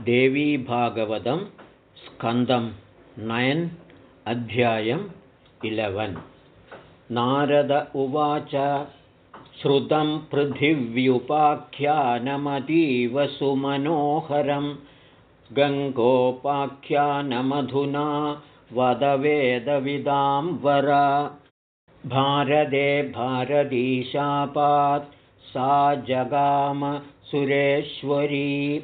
देवीभागवतं स्कन्दं नयन् अध्यायम् इलवन्। नारद उवाच श्रुतं पृथिव्युपाख्यानमतीव सुमनोहरं। गङ्गोपाख्यानमधुना वदवेदविदां वरा भारते भारतीशापात् सा जगाम सुरेश्वरी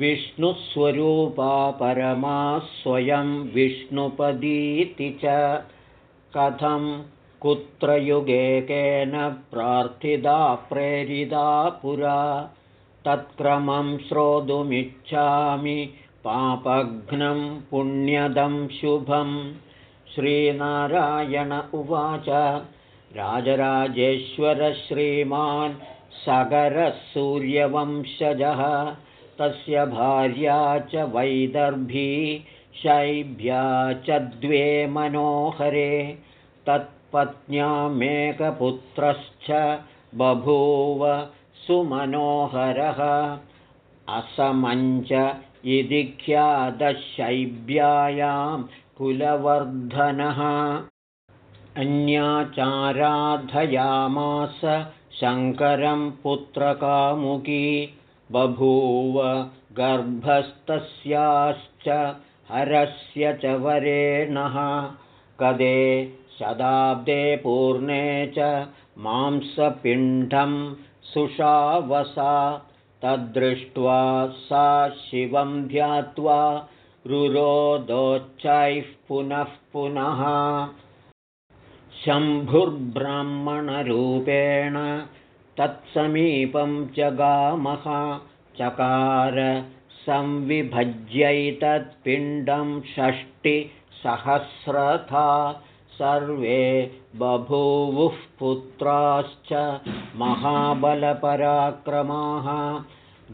विष्णुस्वरूपा परमा स्वयं विष्णुपदीति च कथं कुत्र युगेकेन प्रार्थिता प्रेरिता पुरा तत्क्रमं श्रोतुमिच्छामि पापघ्नं पुण्यदं शुभं श्रीनारायण उवाच राजराजेश्वरश्रीमान् सगरः सूर्यवंशजः तस्य भार्या च वैदर्भी शैभ्या च द्वे मनोहरे। तत्पत्न्यामेकपुत्रश्च बभूव सुमनोहरः। असमञ्च इति ख्यातशैभ्यायां कुलवर्धनः। अन्याचाराधयामास शङ्करं पुत्रकामुकी बभूव गर्भस्तस्याश्च हरस्य च वरेणः। कदे शताब्दे पूर्णे च मांसपिण्डं सुषावसा। तद्दृष्ट्वा सा शिवं ध्यात्वा रुरोदोच्चैः पुनः पुनः। शम्भुर्ब्राह्मणरूपेण तत्समीपं जगामः चकार संविभज्यैतत्पिण्डं षष्टिसहस्रथा सर्वे बभूवुः पुत्राश्च महाबलपराक्रमाः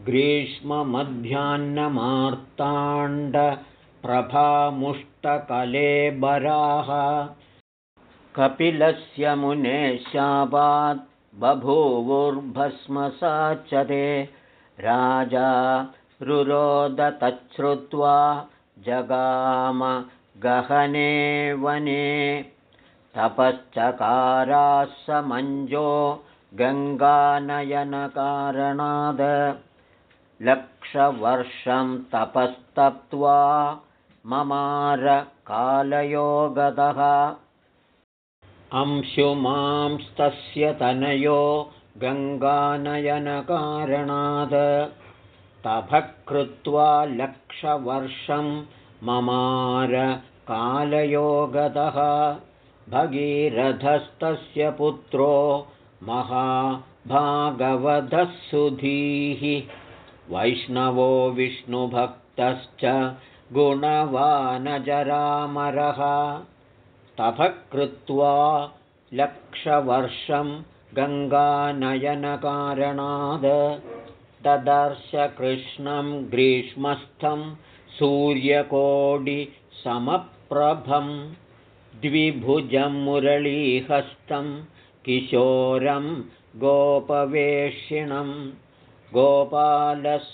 ग्रीष्ममध्याह्नमार्ताण्डप्रभामुष्टकलेबराः कपिलस्य मुने शापात् बभूवुर्भस्मसाचरे। राजा रुरोदतच्छ्रुत्वा जगाम गहने वने। तपश्चकारासमञ्जो गङ्गानयनकारणाद्। लक्षवर्षं तपस्तप्त्वा ममारकालयोगतः अंशुमांस्तस्य तनयो गङ्गानयनकारणाद् तपः कृत्वा लक्षवर्षं ममारकालयोगतः भगीरथस्तस्य पुत्रो महाभागवतः सुधीः। वैष्णवो विष्णुभक्तश्च गुणवानजरामरः तपः कृत्वा लक्षवर्षं गङ्गानयनकारणाद् ददर्शकृष्णं ग्रीष्मस्थं सूर्यकोटिसमप्रभं द्विभुजं मुरलीहस्तं किशोरं गोपवेषिणं गोपालसुन्दरीरूपं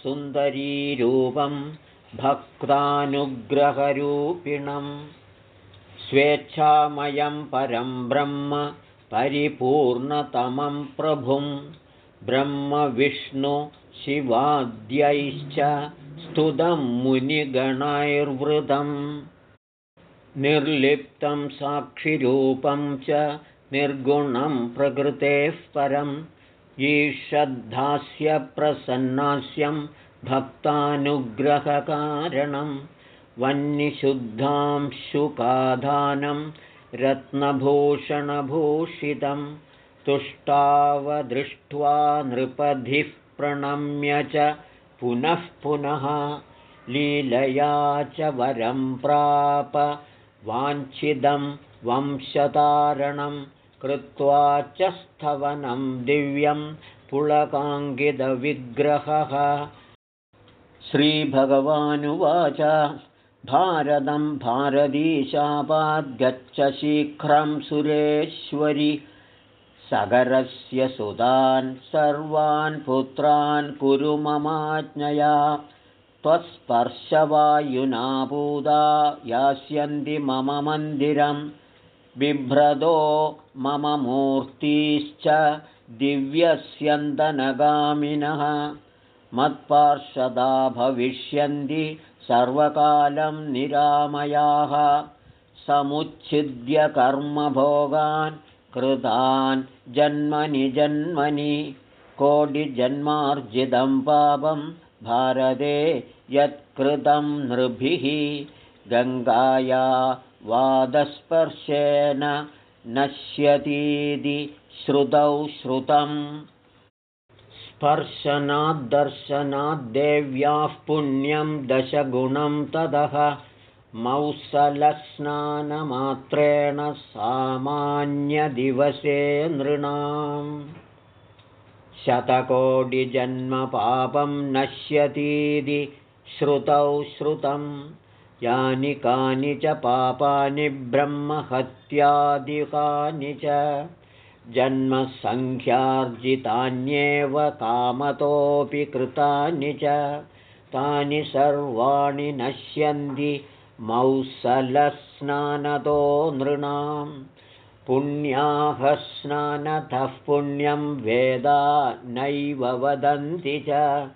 भक्तानुग्रहरूपिणम् स्वेच्छामयं परं ब्रह्म परिपूर्णतमं प्रभुं। ब्रह्मविष्णुशिवाद्यैश्च स्तुतं मुनिगणैर्वृतं निर्लिप्तं साक्षिरूपं च निर्गुणं प्रकृतेः परम्। ईषद्धास्यप्रसन्नास्यं भक्तानुग्रहकारणम् वह्निशुद्धां शुकाधानं रत्नभूषणभूषितं तुष्टावदृष्ट्वा नृपधिः प्रणम्य च पुनः पुनः लीलया च वरं प्राप वाञ्छिदं वंशतारणं कृत्वा च स्थवनं दिव्यं पुलकाङ्गितविग्रहः। श्रीभगवानुवाच भारतं भारतीशापाद्गच्छ शीघ्रं सुरेश्वरि। सगरस्य सुतान् सर्वान् पुत्रान् कुरु ममाज्ञया। त्वस्पर्शवायुनापूदा यास्यन्ति मम मन्दिरं। बिभ्रदो मम मूर्तिश्च दिव्यस्यन्दनगामिनः मत्पार्षदा भविष्यन्ति सर्वकालं निरामयाः समुच्छिद्य कर्मभोगान् कृतान् जन्मनि जन्मनि कोटिजन्मार्जितं पापं भारते यत्कृतं नृभिः गङ्गाया वादस्पर्शेन नश्यतीति श्रुतौ श्रुतम् स्पर्शनाद्दर्शनाद्देव्याः पुण्यं दशगुणं ततः मौसलस्नानमात्रेण सामान्यदिवसे नृणाम्। शतकोटिजन्मपापं नश्यतीति श्रुतौ श्रुतं। यानि कानि च पापानि ब्रह्महत्यादिकानि च जन्मसङ्ख्यार्जितान्येव कामतोऽपि कृतानि च। तानि सर्वाणि नश्यन्ति मौसलस्नानतो नृणां पुण्याः स्नानतः पुण्यं वेदा नैव वदन्ति च।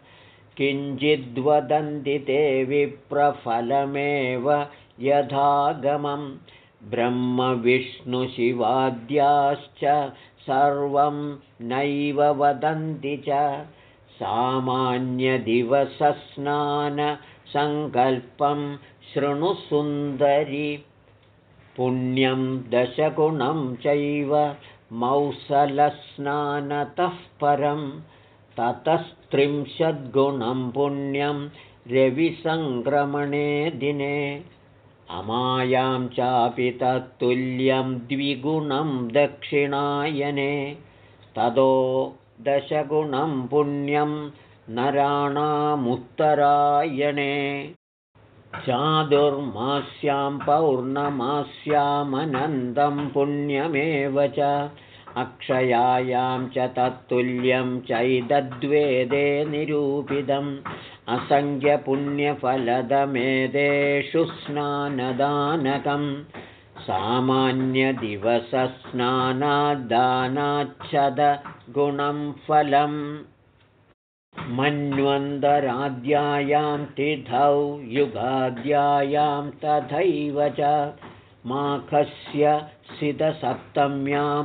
किञ्चिद्वदन्ति ते विप्रफलमेव यथागमम् ब्रह्मविष्णुशिवाद्याश्च सर्वं नैव वदन्ति च सामान्यदिवसस्नानसङ्कल्पं शृणुसुन्दरि पुण्यं दशगुणं चैव मौसलस्नानतः परं ततस्त्रिंशद्गुणं पुण्यं रविसङ्क्रमणे दिने अमायां चापि तत्तुल्यं द्विगुणं दक्षिणायने ततो दशगुणं पुण्यं नराणामुत्तरायणे। चादुर्मास्यां पौर्णमास्यामनन्दं पुण्यमेव च अक्षयायां च तत्तुल्यं चैदद्वेदे निरूपितम् असङ्ख्यपुण्यफलदमेदेषु स्नानदानकं सामान्यदिवसस्नानादानाच्छदगुणं फलम् मन्वन्तराद्यायां तिथौ युगाद्यायां तथैव च माखस्य सितसप्तम्यां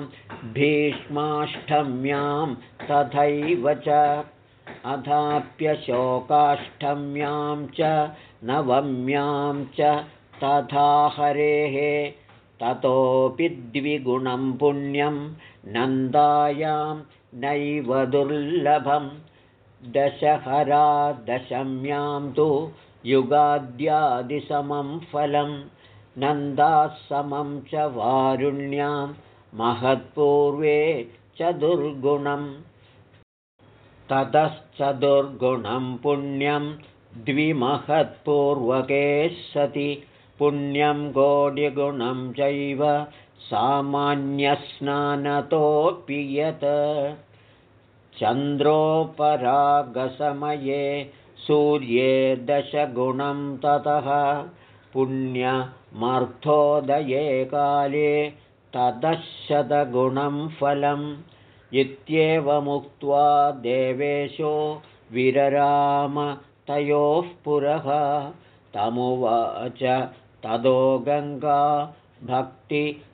भीष्माष्टम्यां तथैव च अथाप्यशोकाष्टम्यां च नवम्यां च तथा हरेः ततोऽपि द्विगुणं पुण्यं नन्दायां नैव दुर्लभं दशहरा दशम्यां तु युगाद्यादिसमं फलं नन्दासमं च वारुण्यां महत्पूर्वे च दुर्गुणम् ततश्चतुर्गुणं पुण्यं द्विमहत्पूर्वके सति। पुण्यं कोटिगुणं चैव सामान्यस्नानतोऽपि यत् चन्द्रोपरागसमये सूर्ये दशगुणं ततः। पुण्यमर्थोदये काले ततः फलम् इत्येवमुक्त्वा देवेशो विरराम तयोः पुरः। तमुवाच तदो गङ्गा भक्तिनम्रात्मकन्धरा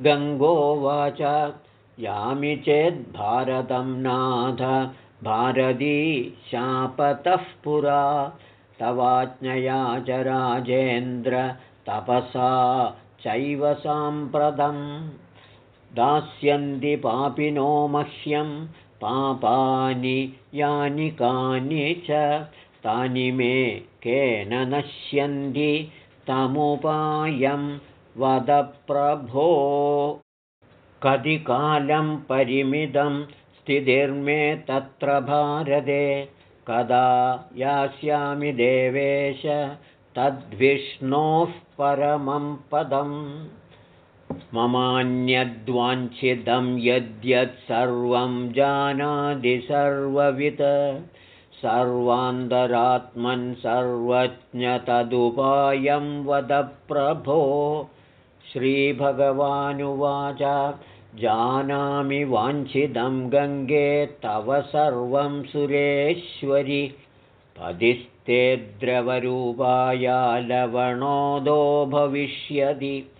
गङ्गोवाच यामि चेद्भारतं नाथ भारती शापतः पुरा तवाज्ञया च राजेन्द्र तपसा चैव साम्प्रतं। दास्यन्ति पापिनो मह्यं पापानि यानि कानि च तानि मे केन नश्यन्ति तमुपायं वदप्रभो। कति कालं परिमितं स्थितिर्मे तत्र भारते कदा यास्यामि देवेश? तद्विष्णोः परमं पदम्। ममान्यद्वाञ्छिदं यद्यत् सर्वं जानाति सर्ववित्। सर्वान्तरात्मन् सर्वज्ञतदुपायं वदप्रभो। श्रीभगवानुवाच जानामि वाञ्छिदं गङ्गे तव सर्वं सुरेश्वरि। पदिस्ते द्रवरूपाया लवणोदो भविष्यति।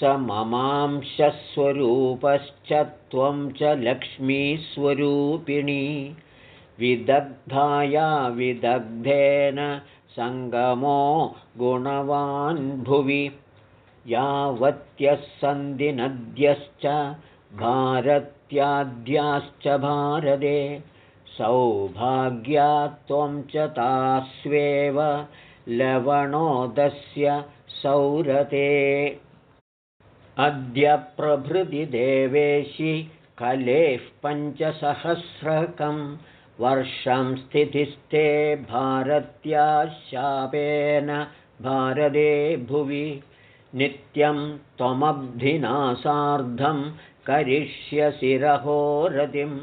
स ममांशस्वरूपश्च त्वं च लक्ष्मीस्वरूपिणी। विदग्धाया विदग्धेन सङ्गमो गुणवान् भुवि यावत्यः सन्ति नद्यश्च भारत्याद्याश्च भारते सौभाग्या त्वं च तास्वेव लवणोदस्य सौरते। अद्य प्रभृति देवेशि कलेः पञ्चसहस्रकं वर्षं स्थितिस्ते भारत्या शापेन भारते भुवि नित्यं त्वमब्धिना सार्धं करिष्यसि रहोरतिं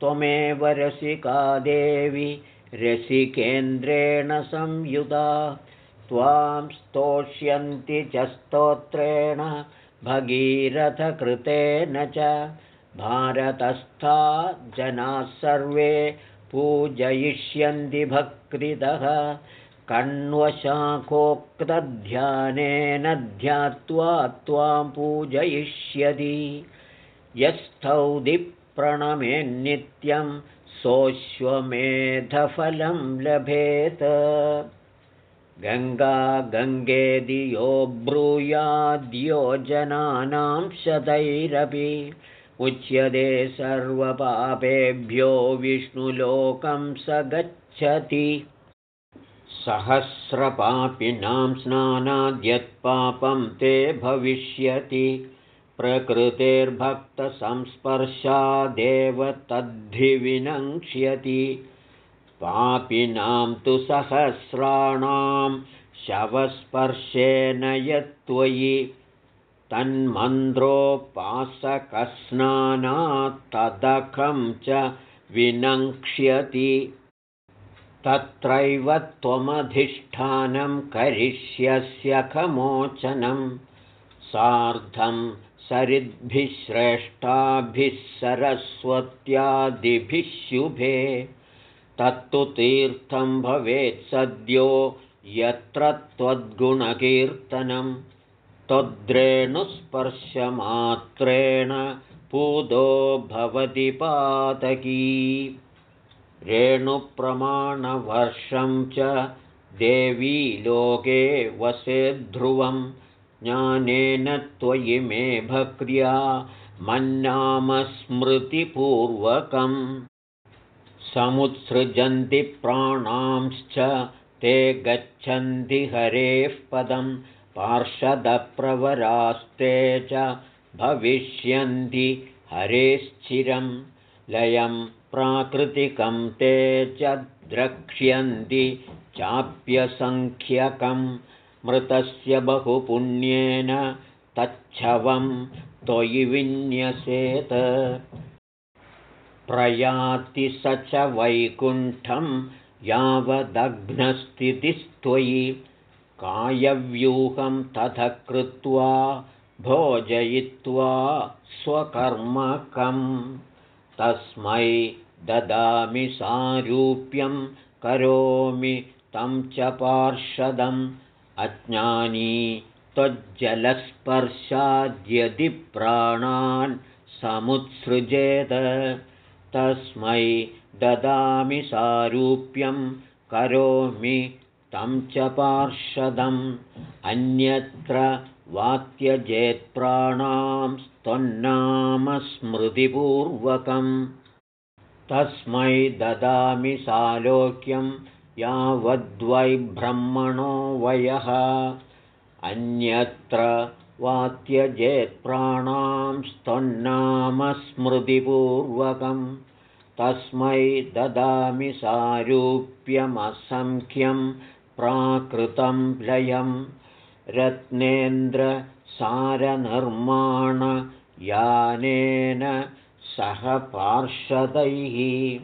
त्वमेव रसिका देवि रसिकेन्द्रेण संयुधा त्वां स्तोष्यन्ति च स्तोत्रेण भगीरथकृतेन च। भारतस्था जनाः सर्वे पूजयिष्यन्ति भक्तितः कण्वशाखोक्तध्यानेन ध्यात्वा त्वां पूजयिष्यति। यस्थौदिप्रणमेन्नित्यं सोऽश्वमेधफलं लभेत। गङ्गा गङ्गेदियो ब्रूयाद्योजनानां शतैरपि उच्यते सर्वपापेभ्यो विष्णुलोकं स गच्छति सहस्रपापिनां स्नानाद्यत्पापं ते भविष्यति। प्रकृतेर्भक्तसंस्पर्शादेव तद्धि विनङ्क्ष्यति पापिनां तु सहस्राणां शवस्पर्शेन यत्त्वयि। तन्मन्त्रोपासकस्नानात्तदखं च विनङ्क्ष्यति तत्रैव त्वमधिष्ठानं करिष्यस्यखमोचनं सार्धं सरिद्भिः श्रेष्ठाभिः सरस्वत्यादिभिः शुभे। तत्तु तीर्थं भवेत् सद्यो यत्र त्वद्गुणकीर्तनं। त्वद्रेणुस्पर्शमात्रेण पूतो भवति पातकी रेणुप्रमाणवर्षं च देवी लोके वसेद्ध्रुवं ज्ञानेन त्वयि मे भक्र्या मन्नामस्मृतिपूर्वकम् समुत्सृजन्ति प्राणांश्च ते गच्छन्ति हरेः पदं पार्षदप्रवरास्ते च भविष्यन्ति हरेश्चिरं लयं प्राकृतिकं ते च द्रक्ष्यन्ति चाप्यसङ्ख्यकं मृतस्य बहुपुण्येन तच्छवं त्वयि विन्यसेत्। प्रयाति स च वैकुण्ठं यावदग्नस्थितिस्त्वयि कायव्यूहं तथ कृत्वा भोजयित्वा स्वकर्मकं। तस्मै ददामि सारूप्यं करोमि तं च पार्षदम्। अज्ञानी त्वज्जलस्पर्शाद्यदि प्राणान् समुत्सृजेत। तस्मै ददामि सारूप्यं करोमि तं च पार्षदम्। अन्यत्र वात्यजेत्प्राणां स्मृतिपूर्वकम् तस्मै ददामि सालोक्यं यावद्वै ब्रह्मणो वयः। अन्यत्र वात्यजेत्प्राणां स्तन्नामस्मृतिपूर्वकं तस्मै ददामि सारूप्यमसङ्ख्यं प्राकृतं लयं। रत्नेन्द्र सारनिर्माणयानेन सह पार्षदैः।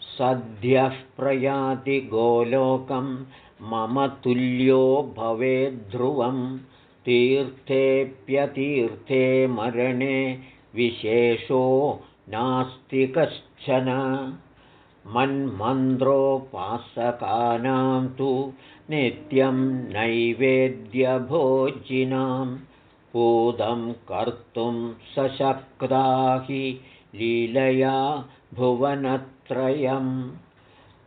सद्यः प्रयाति गोलोकं मम तुल्यो भवेद्ध्रुवं तीर्थेऽप्यतीर्थे मरणे विशेषो नास्ति कश्चन। मन्मन्द्रोपासकानां तु नित्यं नैवेद्यभोजिनां। पूतं कर्तुं सशक्ता हि लीलया भुवनत्रयं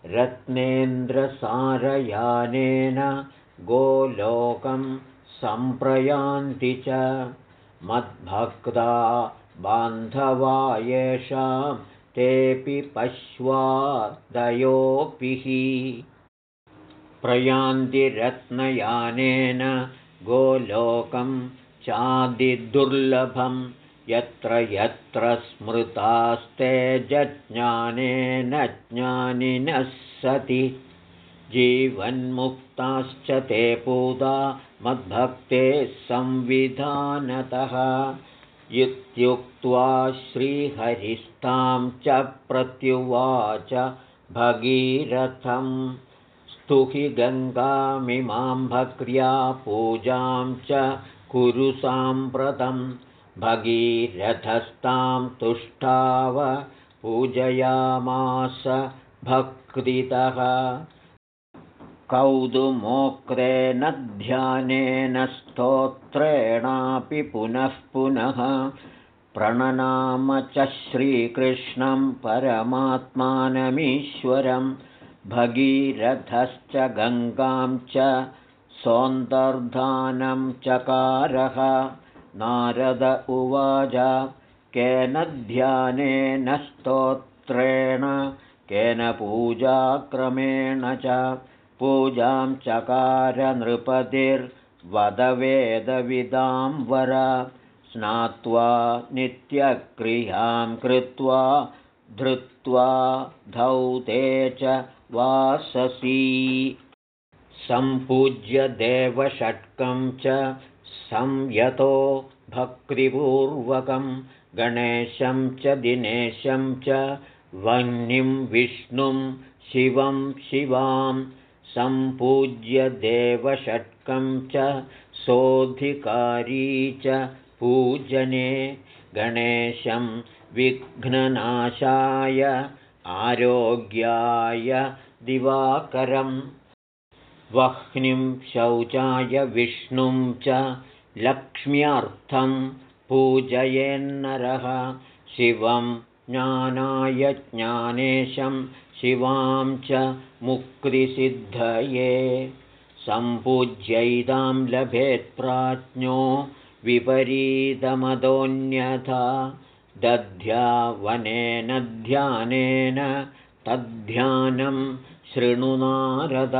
रत्नेन्द्रसारयानेन गोलोकं सम्प्रयान्ति च। मद्भक्ता बान्धवा येषां तेऽपि पश्वादयोऽपिः प्रयान्तिरत्नयानेन गोलोकं चादिदुर्लभं यत्र यत्र स्मृतास्ते जज्ञानेन ज्ञानिनः सति। जीवन्मुक्ताश्च ते पूता मद्भक्ते संविधानतः। इत्युक्त्वा श्रीहरिस्तां च प्रत्युवाच भगीरथं स्तुहि गङ्गामिमां भक्र्या पूजां च कुरु साम्प्रतं भगीरथस्तां तुष्टाव पूजयामास भक्तितः। कौतुमोक्तेन ध्यानेन स्तोत्रेणापि पुनः पुनः प्रणनाम च श्रीकृष्णं परमात्मानमीश्वरं। भगीरथश्च गङ्गां च सौन्दर्धानं चकारः नारद उवाच केन ध्यानेन स्तोत्रेण केन पूजाक्रमेण च पूजां चकारनृपतिर्वदवेदविदां वर स्नात्वा नित्यक्रियां कृत्वा धृत्वा धौते च वाससी। सम्पूज्य देवषट्कं च संयतो भक्तिपूर्वकं गणेशं च दिनेशं च वह्निं विष्णुं शिवं शिवां सम्पूज्य देवषट्कं च सोऽधिकारी च पूजने गणेशं विघ्ननाशाय आरोग्याय दिवाकरं वह्निं शौचाय विष्णुं च लक्ष्म्यर्थं पूजयेन्नरः शिवं ज्ञानाय ज्ञानेशं शिवां च मुक्तिसिद्धये। सम्पूज्यैदां लभेत्प्राज्ञो विपरीतमदोऽन्यथा। दध्यावनेन ध्यानेन तद्ध्यानं शृणुनारद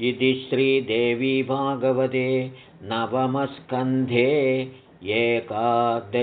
इति श्रीदेवी भागवते नवमस्कन्धे एकादशोऽध्यायः